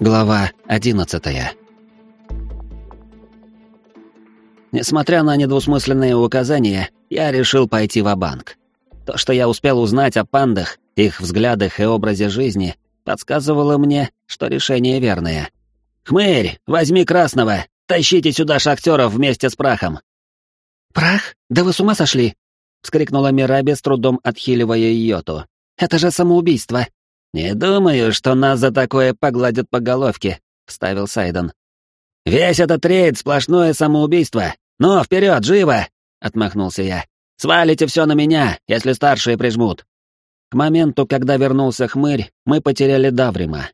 Глава 11 Несмотря на недвусмысленные указания, я решил пойти в банк То, что я успел узнать о пандах, их взглядах и образе жизни, подсказывало мне, что решение верное. «Хмырь, возьми красного! Тащите сюда шахтеров вместе с прахом!» «Прах? Да вы с ума сошли!» — вскрикнула Мираби, с трудом отхиливая Йоту. «Это же самоубийство!» «Не думаю, что нас за такое погладят по головке», — вставил Сайден. «Весь этот рейд — сплошное самоубийство. Ну, вперед, живо!» — отмахнулся я. «Свалите все на меня, если старшие прижмут». К моменту, когда вернулся хмырь, мы потеряли Даврима.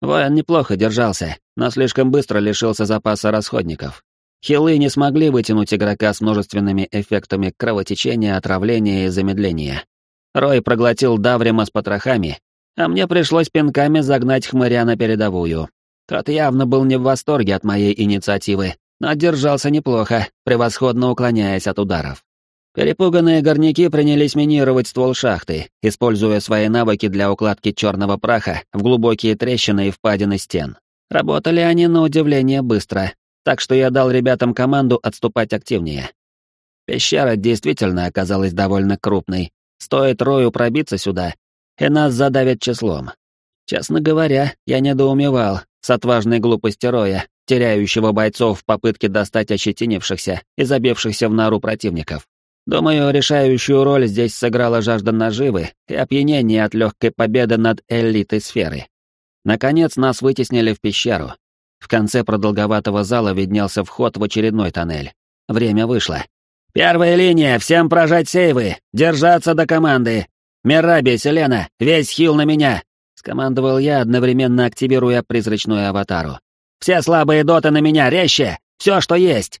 Воин неплохо держался, но слишком быстро лишился запаса расходников. Хилы не смогли вытянуть игрока с множественными эффектами кровотечения, отравления и замедления. Рой проглотил Даврима с потрохами, а мне пришлось пинками загнать хмыря на передовую. Тот явно был не в восторге от моей инициативы, но держался неплохо, превосходно уклоняясь от ударов. Перепуганные горняки принялись минировать ствол шахты, используя свои навыки для укладки черного праха в глубокие трещины и впадины стен. Работали они на удивление быстро, так что я дал ребятам команду отступать активнее. Пещера действительно оказалась довольно крупной. Стоит Рою пробиться сюда, и нас задавят числом. Честно говоря, я недоумевал с отважной глупости Роя, теряющего бойцов в попытке достать ощетинившихся и забившихся в нору противников. Думаю, решающую роль здесь сыграла жажда наживы и опьянение от легкой победы над элитой сферы. Наконец нас вытеснили в пещеру, в конце продолговатого зала виднелся вход в очередной тоннель. Время вышло. «Первая линия, всем прожать сейвы! Держаться до команды! Мираби, Селена, весь хил на меня!» — скомандовал я, одновременно активируя призрачную аватару. «Все слабые доты на меня, резче! Все, что есть!»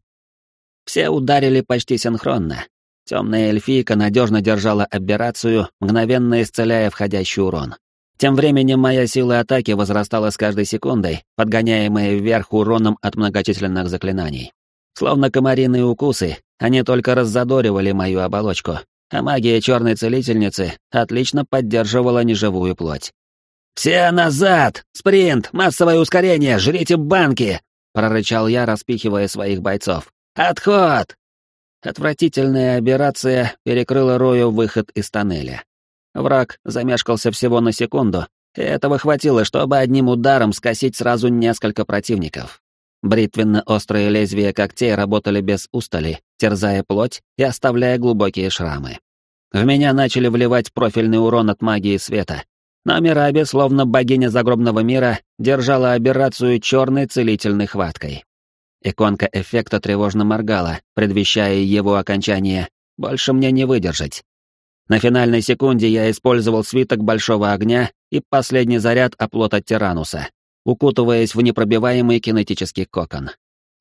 Все ударили почти синхронно. Темная эльфийка надежно держала аберрацию, мгновенно исцеляя входящий урон. Тем временем моя сила атаки возрастала с каждой секундой, подгоняемая вверх уроном от многочисленных заклинаний. Словно комариные укусы, они только раззадоривали мою оболочку, а магия черной целительницы отлично поддерживала неживую плоть. «Все назад! Спринт! Массовое ускорение! Жрите банки!» — прорычал я, распихивая своих бойцов. «Отход!» Отвратительная операция перекрыла Рою выход из тоннеля. Враг замешкался всего на секунду, и этого хватило, чтобы одним ударом скосить сразу несколько противников. Бритвенно-острые лезвия когтей работали без устали, терзая плоть и оставляя глубокие шрамы. В меня начали вливать профильный урон от магии света. Но Мираби, словно богиня загробного мира, держала аберрацию черной целительной хваткой. Иконка эффекта тревожно моргала, предвещая его окончание. Больше мне не выдержать. На финальной секунде я использовал свиток большого огня и последний заряд оплота Тирануса, укутываясь в непробиваемый кинетический кокон.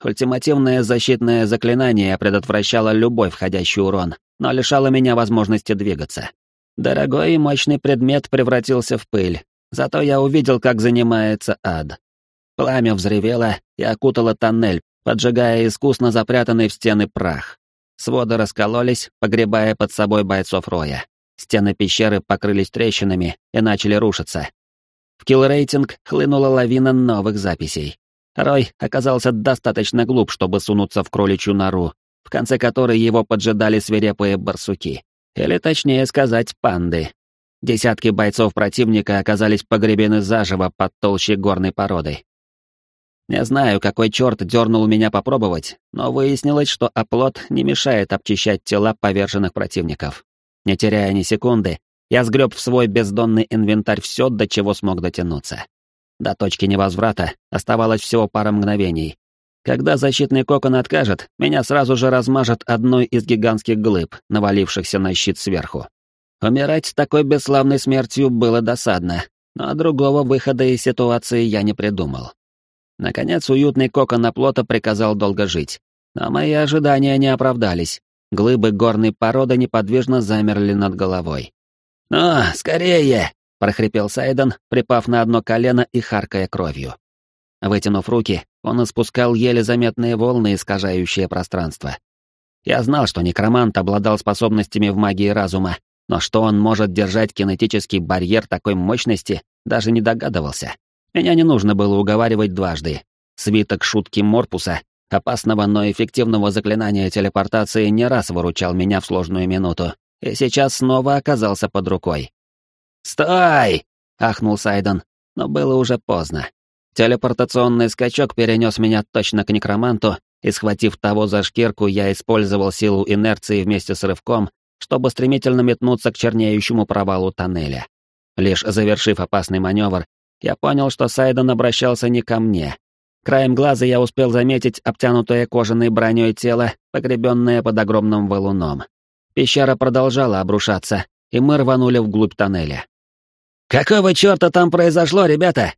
Ультимативное защитное заклинание предотвращало любой входящий урон, но лишало меня возможности двигаться. Дорогой и мощный предмет превратился в пыль, зато я увидел, как занимается ад. Пламя взревело и окутало тоннель, поджигая искусно запрятанный в стены прах. Своды раскололись, погребая под собой бойцов Роя. Стены пещеры покрылись трещинами и начали рушиться. В килл-рейтинг хлынула лавина новых записей. Рой оказался достаточно глуп, чтобы сунуться в кроличью нору, в конце которой его поджидали свирепые барсуки. Или точнее сказать, панды. Десятки бойцов противника оказались погребены заживо под толщей горной породы. Не знаю, какой черт дернул меня попробовать, но выяснилось, что оплот не мешает обчищать тела поверженных противников. Не теряя ни секунды, я сгреб в свой бездонный инвентарь все, до чего смог дотянуться. До точки невозврата оставалось всего пара мгновений. Когда защитный кокон откажет, меня сразу же размажет одной из гигантских глыб, навалившихся на щит сверху. Умирать с такой бесславной смертью было досадно, но другого выхода из ситуации я не придумал. Наконец, уютный кокон оплота приказал долго жить. Но мои ожидания не оправдались. Глыбы горной породы неподвижно замерли над головой. «Ну, скорее!» — прохрипел Сайден, припав на одно колено и харкая кровью. Вытянув руки, он испускал еле заметные волны, искажающие пространство. Я знал, что некромант обладал способностями в магии разума, но что он может держать кинетический барьер такой мощности, даже не догадывался. Меня не нужно было уговаривать дважды. Свиток шутки Морпуса, опасного, но эффективного заклинания телепортации, не раз выручал меня в сложную минуту, и сейчас снова оказался под рукой. «Стой!» — ахнул Сайден, но было уже поздно. Телепортационный скачок перенес меня точно к некроманту, и, схватив того за шкирку, я использовал силу инерции вместе с рывком, чтобы стремительно метнуться к чернеющему провалу тоннеля. Лишь завершив опасный маневр, я понял, что Сайден обращался не ко мне. Краем глаза я успел заметить обтянутое кожаной броней тело, погребенное под огромным валуном. Пещера продолжала обрушаться, и мы рванули вглубь тоннеля. «Какого черта там произошло, ребята?»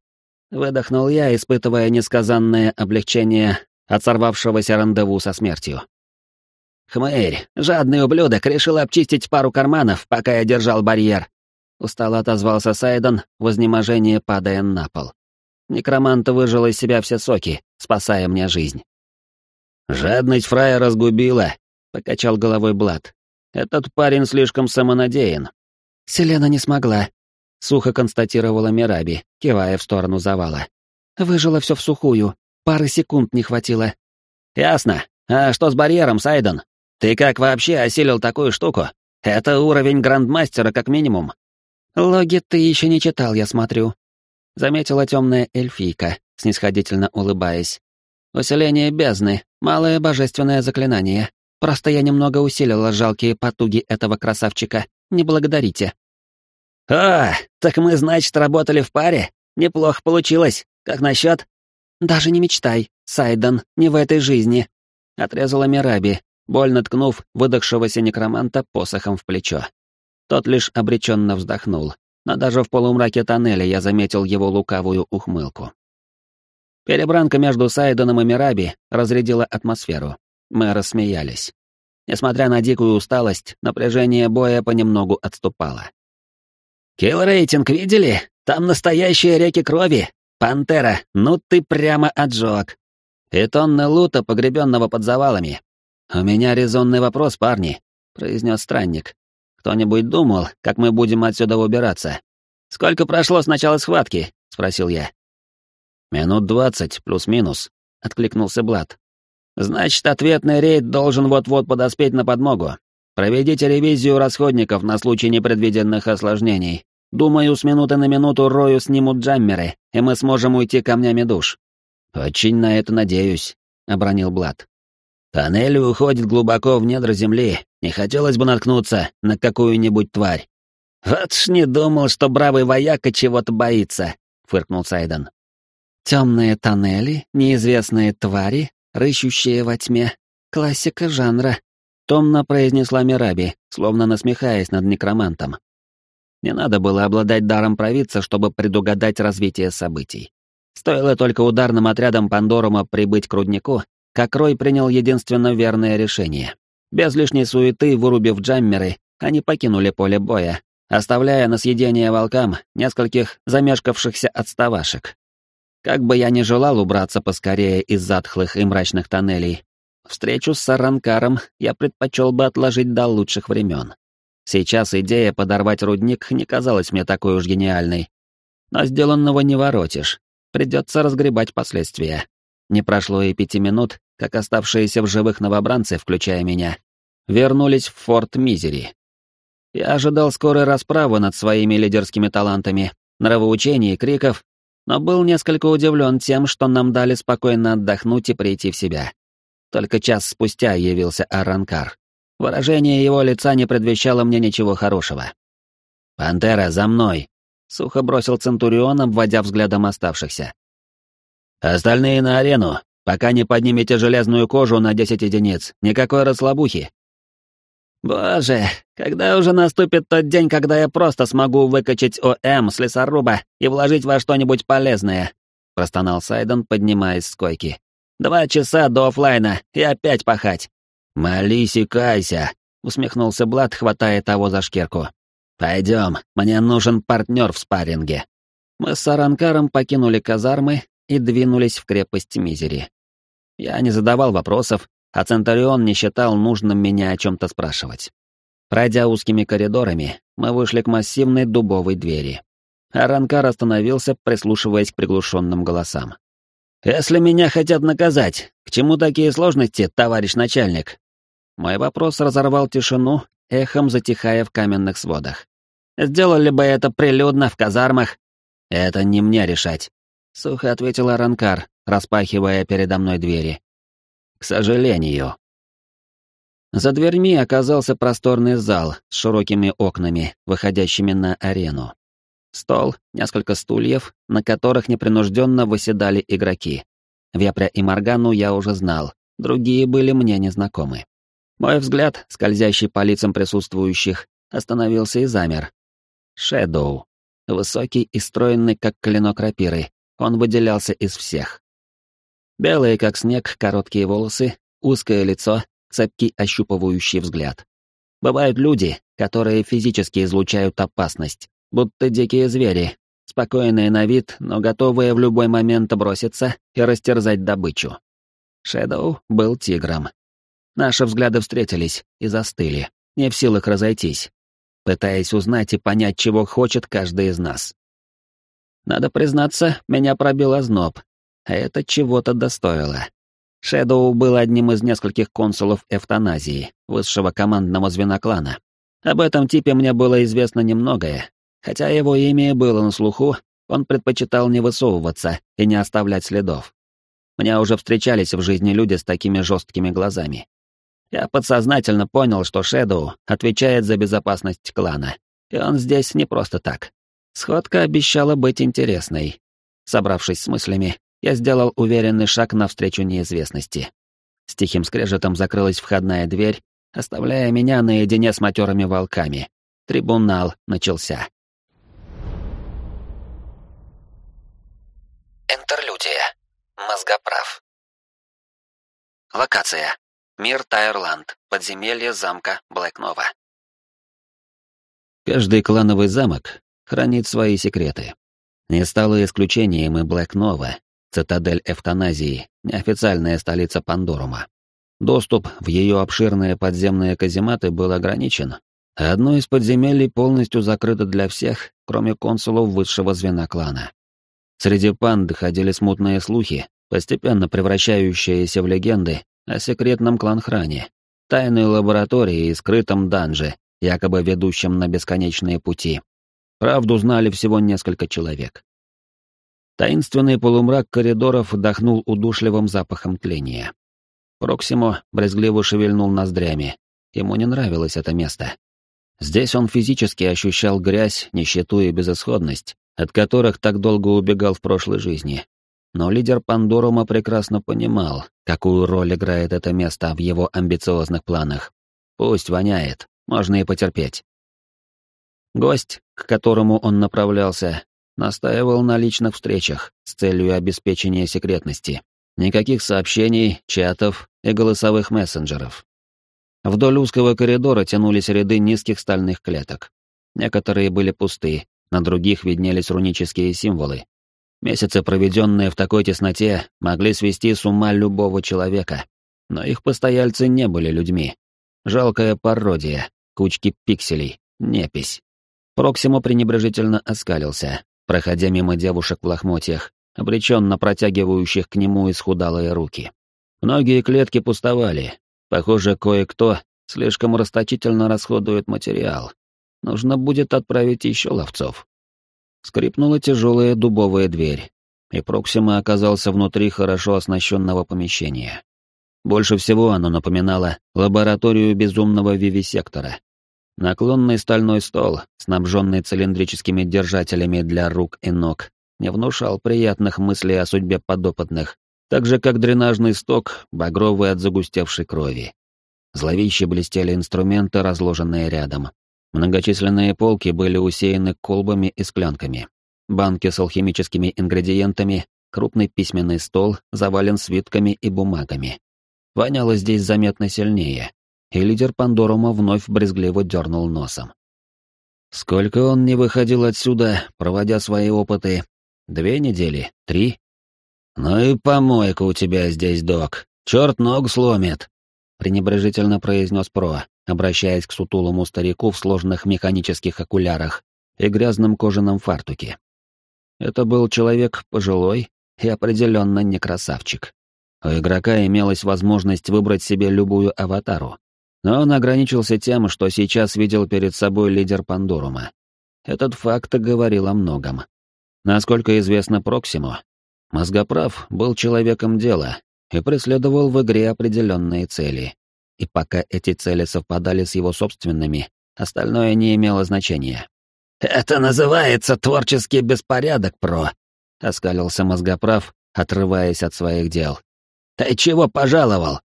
Выдохнул я, испытывая несказанное облегчение от сорвавшегося рандеву со смертью. «Хмырь, жадный ублюдок, решил обчистить пару карманов, пока я держал барьер». Устало отозвался Сайден, в изнеможении падая на пол. Некромант выжил из себя все соки, спасая мне жизнь. «Жадность фрая разгубила», — покачал головой Блад. «Этот парень слишком самонадеян». «Селена не смогла», — сухо констатировала Мираби, кивая в сторону завала. «Выжило все в сухую, пары секунд не хватило». «Ясно. А что с барьером, Сайден? Ты как вообще осилил такую штуку? Это уровень грандмастера как минимум». «Логи ты еще не читал, я смотрю», — заметила темная эльфийка, снисходительно улыбаясь. «Усиление бездны, малое божественное заклинание. Просто я немного усилила жалкие потуги этого красавчика. Не благодарите». «А, так мы, значит, работали в паре? Неплохо получилось. Как насчет?» «Даже не мечтай, Сайден, не в этой жизни», — отрезала Мираби, больно ткнув выдохшегося некроманта посохом в плечо. Тот лишь обреченно вздохнул, но даже в полумраке тоннеля я заметил его лукавую ухмылку. Перебранка между Сайденом и Мираби разрядила атмосферу. Мы рассмеялись. Несмотря на дикую усталость, напряжение боя понемногу отступало. «Килл-рейтинг видели? Там настоящие реки крови! Пантера, ну ты прямо отжег!» «И тонны лута, погребенного под завалами. «У меня резонный вопрос, парни», — произнес странник. «Кто-нибудь думал, как мы будем отсюда убираться?» «Сколько прошло с начала схватки?» — спросил я. «Минут двадцать, плюс-минус», — откликнулся Блад. «Значит, ответный рейд должен вот-вот подоспеть на подмогу. Проведите ревизию расходников на случай непредвиденных осложнений. Думаю, с минуты на минуту Рою снимут джаммеры, и мы сможем уйти камнями душ». «Очень на это надеюсь», — обронил Блад. Тоннель уходит глубоко в недра земли, не хотелось бы наткнуться на какую-нибудь тварь. «Вот ж не думал, что бравый вояка чего-то боится», — фыркнул Сайден. «Темные тоннели, неизвестные твари, рыщущие во тьме. Классика жанра», — томно произнесла Мираби, словно насмехаясь над некромантом. Не надо было обладать даром провидца, чтобы предугадать развитие событий. Стоило только ударным отрядам Пандорума прибыть к руднику, как Рой принял единственно верное решение. Без лишней суеты, вырубив джаммеры, они покинули поле боя, оставляя на съедение волкам нескольких замешкавшихся отставашек. Как бы я ни желал убраться поскорее из затхлых и мрачных тоннелей, встречу с Саранкаром я предпочел бы отложить до лучших времен. Сейчас идея подорвать рудник не казалась мне такой уж гениальной. Но сделанного не воротишь, придется разгребать последствия. Не прошло и пяти минут, как оставшиеся в живых новобранцы, включая меня, вернулись в форт Мизери. Я ожидал скорой расправы над своими лидерскими талантами, нравоучений криков, но был несколько удивлен тем, что нам дали спокойно отдохнуть и прийти в себя. Только час спустя явился Аранкар. Выражение его лица не предвещало мне ничего хорошего. «Пантера, за мной!» — сухо бросил Центурион, обводя взглядом оставшихся. Остальные на арену, пока не поднимете железную кожу на 10 единиц. Никакой расслабухи. Боже, когда уже наступит тот день, когда я просто смогу выкачать ОМ с лесоруба и вложить во что-нибудь полезное? Простонал Сайден, поднимаясь с койки. Два часа до офлайна и опять пахать. Молись и кайся, усмехнулся Блад, хватая того за шкирку. Пойдем, мне нужен партнер в спарринге. Мы с Саранкаром покинули казармы и двинулись в крепость Мизери. Я не задавал вопросов, а Центурион не считал нужным меня о чем-то спрашивать. Пройдя узкими коридорами, мы вышли к массивной дубовой двери. Аранкар остановился, прислушиваясь к приглушенным голосам. «Если меня хотят наказать, к чему такие сложности, товарищ начальник?» Мой вопрос разорвал тишину, эхом затихая в каменных сводах. «Сделали бы это прилюдно в казармах?» «Это не мне решать», — сухо ответил Аранкар, распахивая передо мной двери. «К сожалению». За дверьми оказался просторный зал с широкими окнами, выходящими на арену. Стол, несколько стульев, на которых непринужденно выседали игроки. Вепря и Моргану я уже знал, другие были мне незнакомы. Мой взгляд, скользящий по лицам присутствующих, остановился и замер. Шэдоу. Высокий и стройный, как клинок рапиры, он выделялся из всех. Белые, как снег, короткие волосы, узкое лицо, цепкий ощупывающий взгляд. Бывают люди, которые физически излучают опасность, будто дикие звери, спокойные на вид, но готовые в любой момент броситься и растерзать добычу. Шэдоу был тигром. Наши взгляды встретились и застыли, не в силах разойтись, пытаясь узнать и понять, чего хочет каждый из нас. Надо признаться, меня пробил озноб, это чего-то достоило. Шэдоу был одним из нескольких консулов эвтаназии, высшего командного звена клана. Об этом типе мне было известно немногое, Хотя его имя было на слуху, он предпочитал не высовываться и не оставлять следов. Мне уже встречались в жизни люди с такими жесткими глазами. Я подсознательно понял, что Шэдоу отвечает за безопасность клана, и он здесь не просто так. Сходка обещала быть интересной. Собравшись с мыслями, я сделал уверенный шаг навстречу неизвестности. С тихим скрежетом закрылась входная дверь, оставляя меня наедине с матерыми волками. Трибунал начался. Интерлюдия. Мозгоправ. Локация. Мир Тайрланд. Подземелье замка Блэкнова. Каждый клановый замок хранит свои секреты. Не стало исключением и Блэкнова, цитадель эвтаназии, неофициальная столица Пандорума. Доступ в ее обширные подземные казематы был ограничен, а одно из подземелий полностью закрыто для всех, кроме консулов высшего звена клана. Среди панд ходили смутные слухи, постепенно превращающиеся в легенды о секретном кланхране, тайной лаборатории и скрытом данже, якобы ведущем на бесконечные пути. Правду знали всего несколько человек. Таинственный полумрак коридоров вдохнул удушливым запахом тления. Проксимо брезгливо шевельнул ноздрями. Ему не нравилось это место. Здесь он физически ощущал грязь, нищету и безысходность, от которых так долго убегал в прошлой жизни. Но лидер Пандорума прекрасно понимал, какую роль играет это место в его амбициозных планах. Пусть воняет, можно и потерпеть. Гость, к которому он направлялся, настаивал на личных встречах с целью обеспечения секретности. Никаких сообщений, чатов и голосовых мессенджеров. Вдоль узкого коридора тянулись ряды низких стальных клеток. Некоторые были пусты, на других виднелись рунические символы. Месяцы, проведенные в такой тесноте, могли свести с ума любого человека, но их постояльцы не были людьми. Жалкая пародия, кучки пикселей, непись. Проксимо пренебрежительно оскалился, проходя мимо девушек в лохмотьях, обреченно протягивающих к нему исхудалые руки. Многие клетки пустовали. Похоже, кое-кто слишком расточительно расходует материал, Нужно будет отправить еще ловцов. Скрипнула тяжелая дубовая дверь, и Проксима оказался внутри хорошо оснащенного помещения. Больше всего оно напоминало лабораторию безумного вивисектора. Наклонный стальной стол, снабженный цилиндрическими держателями для рук и ног, не внушал приятных мыслей о судьбе подопытных, так же как дренажный сток, багровый от загустевшей крови. Зловеще блестели инструменты, разложенные рядом. Многочисленные полки были усеяны колбами и склянками. Банки с алхимическими ингредиентами, крупный письменный стол завален свитками и бумагами. Воняло здесь заметно сильнее, и лидер Пандорума вновь брезгливо дернул носом. Сколько он не выходил отсюда, проводя свои опыты? Две недели? Три? «Ну и помойка у тебя здесь, док. Черт ног сломит», — пренебрежительно произнес Про, обращаясь к сутулому старику в сложных механических окулярах, и грязном кожаном фартуке. Это был человек пожилой и определенно не красавчик. У игрока имелась возможность выбрать себе любую аватару, но он ограничился тем, что сейчас видел перед собой лидер Пандорума. Этот факт говорил о многом. Насколько известно Проксиму, Мозгоправ был человеком дела и преследовал в игре определенные цели. И пока эти цели совпадали с его собственными, остальное не имело значения. «Это называется творческий беспорядок, Про», — оскалился мозгоправ, отрываясь от своих дел. «Ты чего пожаловал?»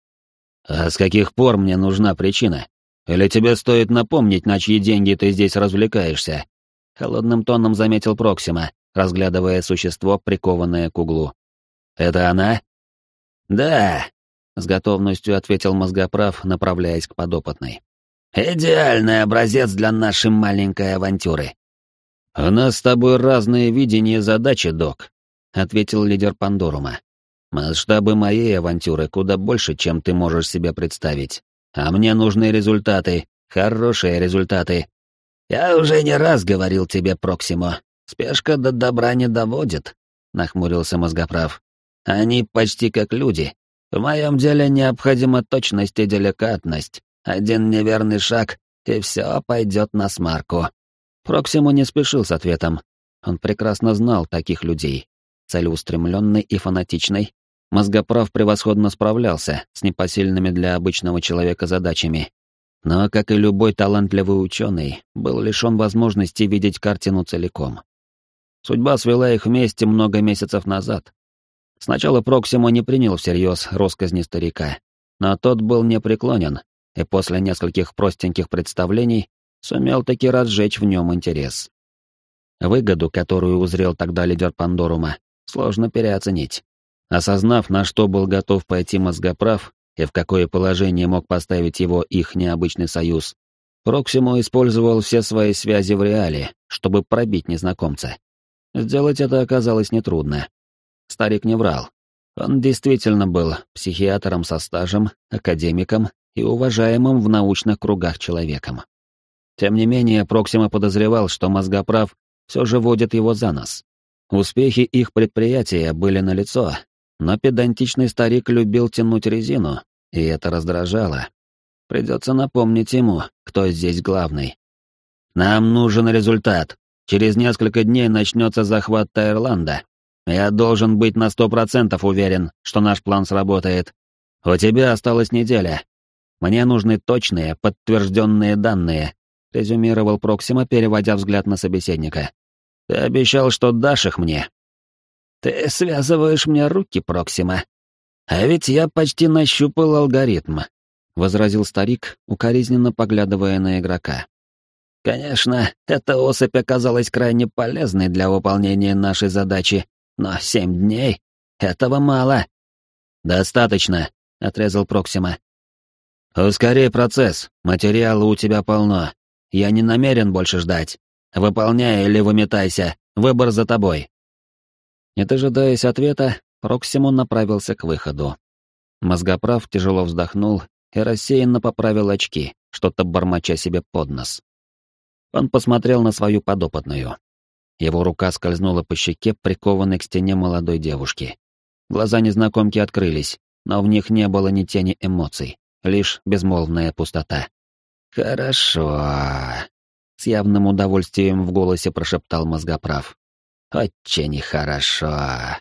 «А с каких пор мне нужна причина? Или тебе стоит напомнить, на чьи деньги ты здесь развлекаешься?» Холодным тоном заметил Проксима, разглядывая существо, прикованное к углу. «Это она?» «Да», — с готовностью ответил мозгоправ, направляясь к подопытной. «Идеальный образец для нашей маленькой авантюры». «У нас с тобой разные видения задачи, док», — ответил лидер Пандорума. «Масштабы моей авантюры куда больше, чем ты можешь себе представить. А мне нужны результаты, хорошие результаты». «Я уже не раз говорил тебе, Проксимо, спешка до добра не доводит», — нахмурился мозгоправ. «Они почти как люди. В моем деле необходима точность и деликатность. Один неверный шаг, и все пойдет на смарку». Проксимо не спешил с ответом. Он прекрасно знал таких людей. Целеустремленный и фанатичный, мозгоправ превосходно справлялся с непосильными для обычного человека задачами. Но, как и любой талантливый ученый, был лишен возможности видеть картину целиком. Судьба свела их вместе много месяцев назад. Сначала Проксимо не принял всерьез росказни старика, но тот был непреклонен, и после нескольких простеньких представлений сумел таки разжечь в нем интерес. Выгоду, которую узрел тогда лидер Пандорума, сложно переоценить. Осознав, на что был готов пойти мозгоправ и в какое положение мог поставить его их необычный союз, Проксимо использовал все свои связи в реале, чтобы пробить незнакомца. Сделать это оказалось нетрудно. Старик не врал. Он действительно был психиатром со стажем, академиком и уважаемым в научных кругах человеком. Тем не менее, Проксима подозревал, что мозгоправ все же водит его за нос. Успехи их предприятия были налицо, но педантичный старик любил тянуть резину, и это раздражало. Придется напомнить ему, кто здесь главный. «Нам нужен результат. Через несколько дней начнется захват Таирланда. Я должен быть на сто процентов уверен, что наш план сработает. У тебя осталась неделя. Мне нужны точные, подтвержденные данные, — резюмировал Проксима, переводя взгляд на собеседника. «Ты обещал, что дашь их мне». «Ты связываешь мне руки, Проксима. А ведь я почти нащупал алгоритм», — возразил старик, укоризненно поглядывая на игрока. «Конечно, эта особь оказалась крайне полезной для выполнения нашей задачи, но семь дней — этого мало». «Достаточно», — отрезал Проксима. «Ускорей процесс, материала у тебя полно. Я не намерен больше ждать. Выполняй или выметайся, выбор за тобой. Не дожидаясь ответа, Проксимон направился к выходу. Мозгоправ тяжело вздохнул и рассеянно поправил очки, что-то бормоча себе под нос. Он посмотрел на свою подопытную. Его рука скользнула по щеке, прикованной к стене молодой девушки. Глаза незнакомки открылись, но в них не было ни тени эмоций, лишь безмолвная пустота. «Хорошо», — с явным удовольствием в голосе прошептал мозгоправ. «Очень хорошо».